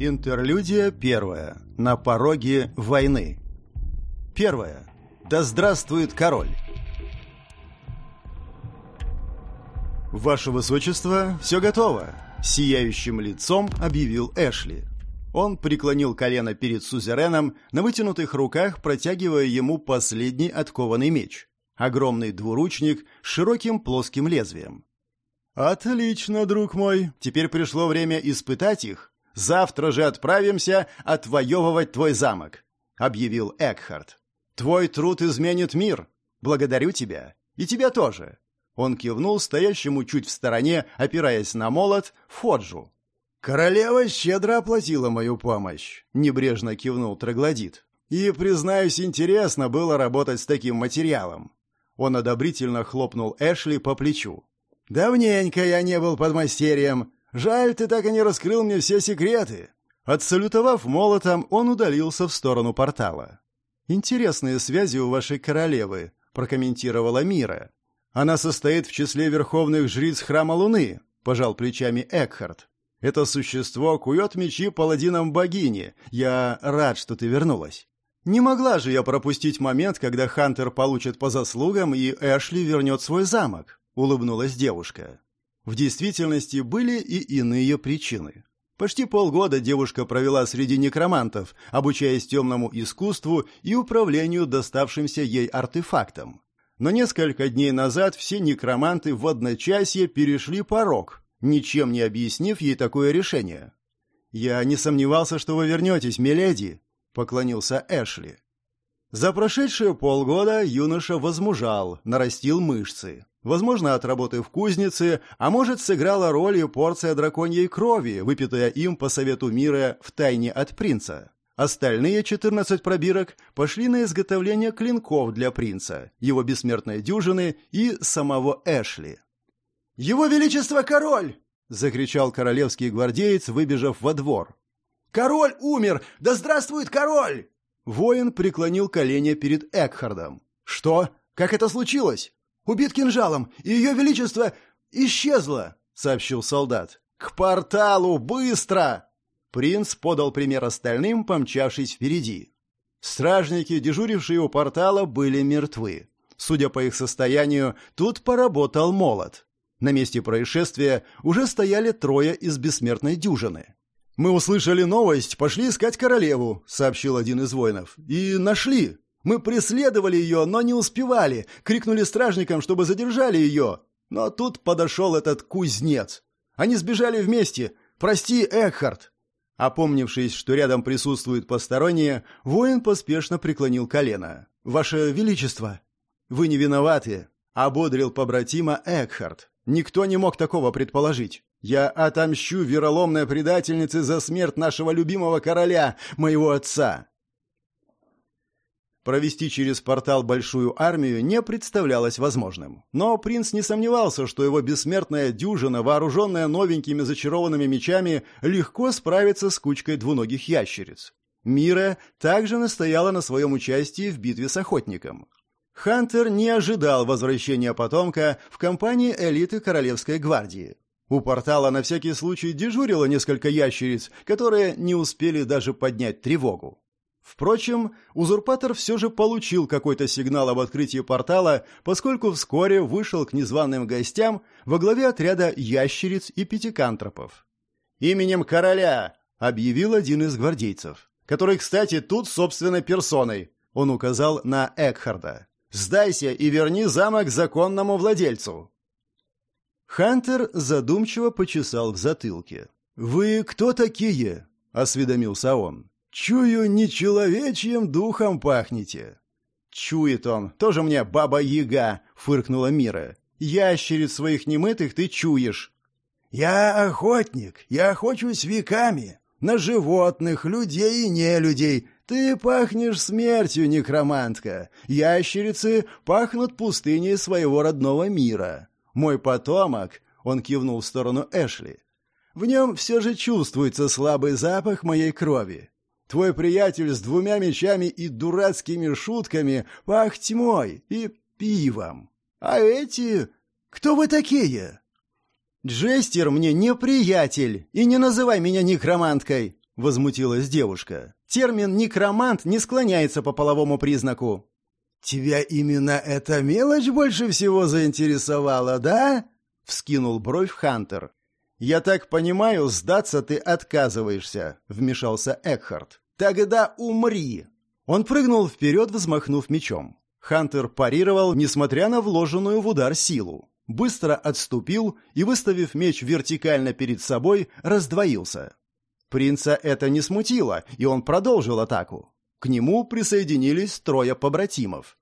Интерлюдия первая. На пороге войны. Первая. Да здравствует король! «Ваше Высочество, все готово!» — сияющим лицом объявил Эшли. Он преклонил колено перед сузереном, на вытянутых руках протягивая ему последний откованный меч. Огромный двуручник с широким плоским лезвием. «Отлично, друг мой. Теперь пришло время испытать их. Завтра же отправимся отвоевывать твой замок», — объявил Экхард. «Твой труд изменит мир. Благодарю тебя. И тебя тоже. Он кивнул стоящему чуть в стороне, опираясь на молот, Фоджу. «Королева щедро оплатила мою помощь», — небрежно кивнул Троглодит. «И, признаюсь, интересно было работать с таким материалом». Он одобрительно хлопнул Эшли по плечу. «Давненько я не был подмастерьем. Жаль, ты так и не раскрыл мне все секреты». Отсалютовав молотом, он удалился в сторону портала. «Интересные связи у вашей королевы», — прокомментировала Мира. Она состоит в числе верховных жриц храма Луны, пожал плечами Экхард. Это существо кует мечи паладинам богини. Я рад, что ты вернулась. Не могла же я пропустить момент, когда Хантер получит по заслугам и Эшли вернет свой замок, улыбнулась девушка. В действительности были и иные причины. Почти полгода девушка провела среди некромантов, обучаясь темному искусству и управлению доставшимся ей артефактом. Но несколько дней назад все некроманты в одночасье перешли порог, ничем не объяснив ей такое решение. «Я не сомневался, что вы вернетесь, миледи», — поклонился Эшли. За прошедшие полгода юноша возмужал, нарастил мышцы. Возможно, от работы в кузнице, а может, сыграла роль и порция драконьей крови, выпитая им по совету мира в тайне от принца. Остальные 14 пробирок пошли на изготовление клинков для принца, его бессмертной дюжины и самого Эшли. «Его Величество король!» — закричал королевский гвардеец, выбежав во двор. «Король умер! Да здравствует король!» Воин преклонил колени перед Экхардом. «Что? Как это случилось?» «Убит кинжалом, и ее величество исчезло!» — сообщил солдат. «К порталу! Быстро!» Принц подал пример остальным, помчавшись впереди. Стражники, дежурившие у портала, были мертвы. Судя по их состоянию, тут поработал молот. На месте происшествия уже стояли трое из бессмертной дюжины. «Мы услышали новость, пошли искать королеву», — сообщил один из воинов. «И нашли. Мы преследовали ее, но не успевали. Крикнули стражникам, чтобы задержали ее. Но тут подошел этот кузнец. Они сбежали вместе. Прости, Экхард». Опомнившись, что рядом присутствуют посторонние, воин поспешно преклонил колено. «Ваше Величество!» «Вы не виноваты!» — ободрил побратима Экхард. «Никто не мог такого предположить. Я отомщу вероломной предательнице за смерть нашего любимого короля, моего отца. Провести через портал большую армию не представлялось возможным. Но принц не сомневался, что его бессмертная дюжина, вооруженная новенькими зачарованными мечами, легко справится с кучкой двуногих ящериц. Мира также настояла на своем участии в битве с охотником. Хантер не ожидал возвращения потомка в компании элиты Королевской гвардии. У портала на всякий случай дежурило несколько ящериц, которые не успели даже поднять тревогу. Впрочем, узурпатор все же получил какой-то сигнал об открытии портала, поскольку вскоре вышел к незваным гостям во главе отряда ящериц и пятикантропов. «Именем короля!» — объявил один из гвардейцев, который, кстати, тут собственной персоной. Он указал на Экхарда. «Сдайся и верни замок законному владельцу!» Хантер задумчиво почесал в затылке. «Вы кто такие?» — осведомился он. «Чую, нечеловечьим духом пахнете». «Чует он, тоже мне баба-яга», — фыркнула Мира. «Ящериц своих немытых ты чуешь». «Я охотник, я охочусь веками, на животных, людей и нелюдей. Ты пахнешь смертью, некромантка. Ящерицы пахнут пустыней своего родного мира. Мой потомок...» — он кивнул в сторону Эшли. «В нем все же чувствуется слабый запах моей крови. Твой приятель с двумя мечами и дурацкими шутками пах тьмой и пивом. А эти... Кто вы такие?» «Джестер мне не приятель, и не называй меня некроманткой!» — возмутилась девушка. «Термин «некромант» не склоняется по половому признаку». «Тебя именно эта мелочь больше всего заинтересовала, да?» — вскинул бровь Хантер. «Я так понимаю, сдаться ты отказываешься», — вмешался Экхард. «Тогда умри!» Он прыгнул вперед, взмахнув мечом. Хантер парировал, несмотря на вложенную в удар силу. Быстро отступил и, выставив меч вертикально перед собой, раздвоился. Принца это не смутило, и он продолжил атаку. К нему присоединились трое побратимов.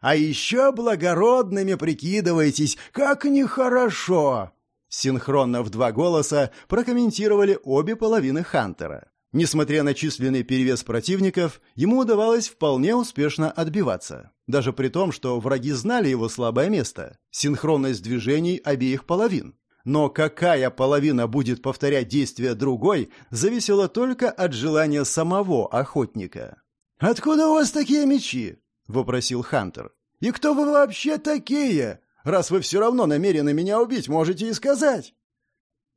«А еще благородными прикидываетесь, как нехорошо!» Синхронно в два голоса прокомментировали обе половины Хантера. Несмотря на численный перевес противников, ему удавалось вполне успешно отбиваться. Даже при том, что враги знали его слабое место – синхронность движений обеих половин. Но какая половина будет повторять действия другой, зависело только от желания самого охотника. «Откуда у вас такие мечи?» — вопросил Хантер. «И кто вы вообще такие? Раз вы все равно намерены меня убить, можете и сказать».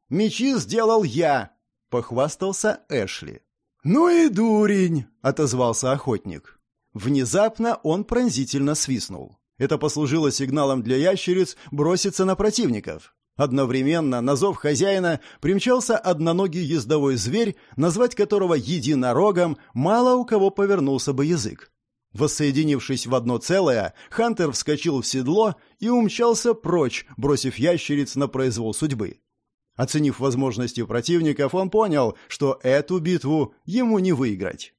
«Мечи сделал я», — похвастался Эшли. «Ну и дурень!» — отозвался охотник. Внезапно он пронзительно свистнул. Это послужило сигналом для ящериц броситься на противников. Одновременно на зов хозяина примчался одноногий ездовой зверь, назвать которого единорогом мало у кого повернулся бы язык. Воссоединившись в одно целое, Хантер вскочил в седло и умчался прочь, бросив ящериц на произвол судьбы. Оценив возможности противников, он понял, что эту битву ему не выиграть.